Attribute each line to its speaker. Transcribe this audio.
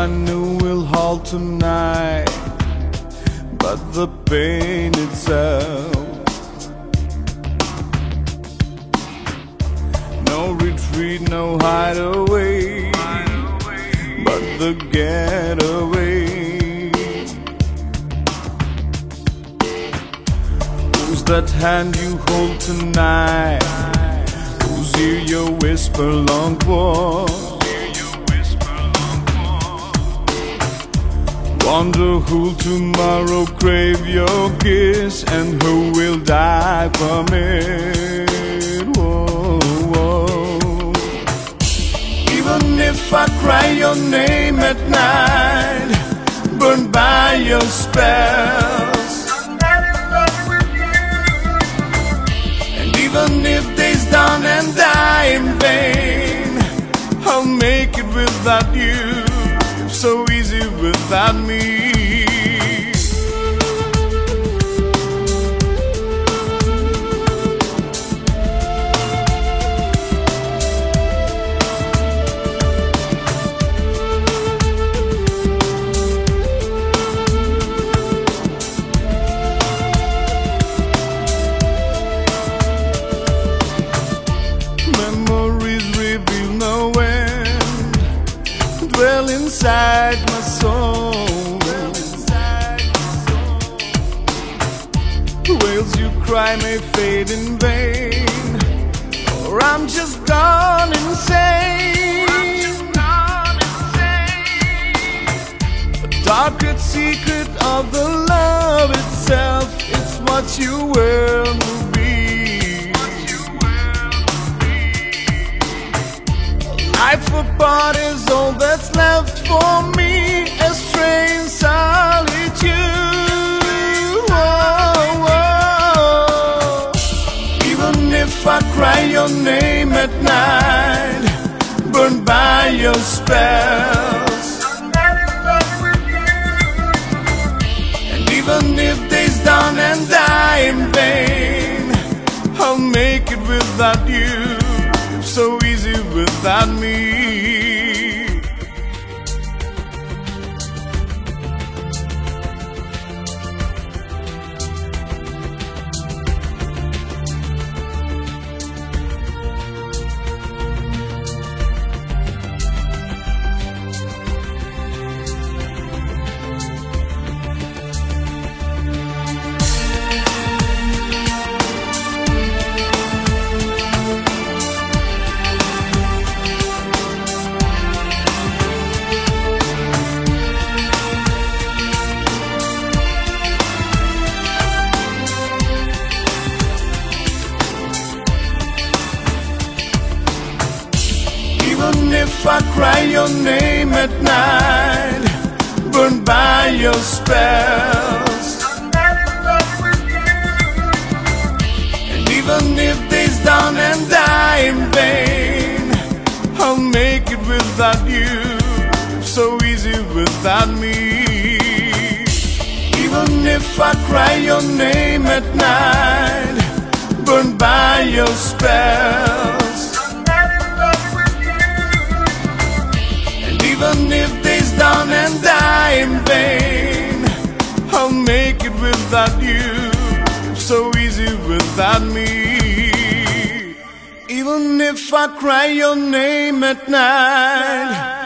Speaker 1: I knew will halt tonight, but the pain itself. No retreat, no hideaway, but the getaway. Who's that hand you hold tonight? Who's ear your whisper long for? Wonder who'll tomorrow crave your kiss and who will die from it. Whoa, whoa. Even if I cry your name at night, burned by your spells. And even if days done and die in vain, I'll make it without you. So easy without me. Dwell inside my soul. Wails you cry may fade in vain, or I'm just gone insane. A darker secret of the love itself, it's what you will for me. A strange solitude. Even if I cry your name at night, burned by your spells. Even if I cry your name at night, burned by your spells. And even if days done and die in vain, I'll make it without you. So easy without me. Even if I cry your name at night, burned by your spells. Without you. So easy without me. Even if I cry your name at night.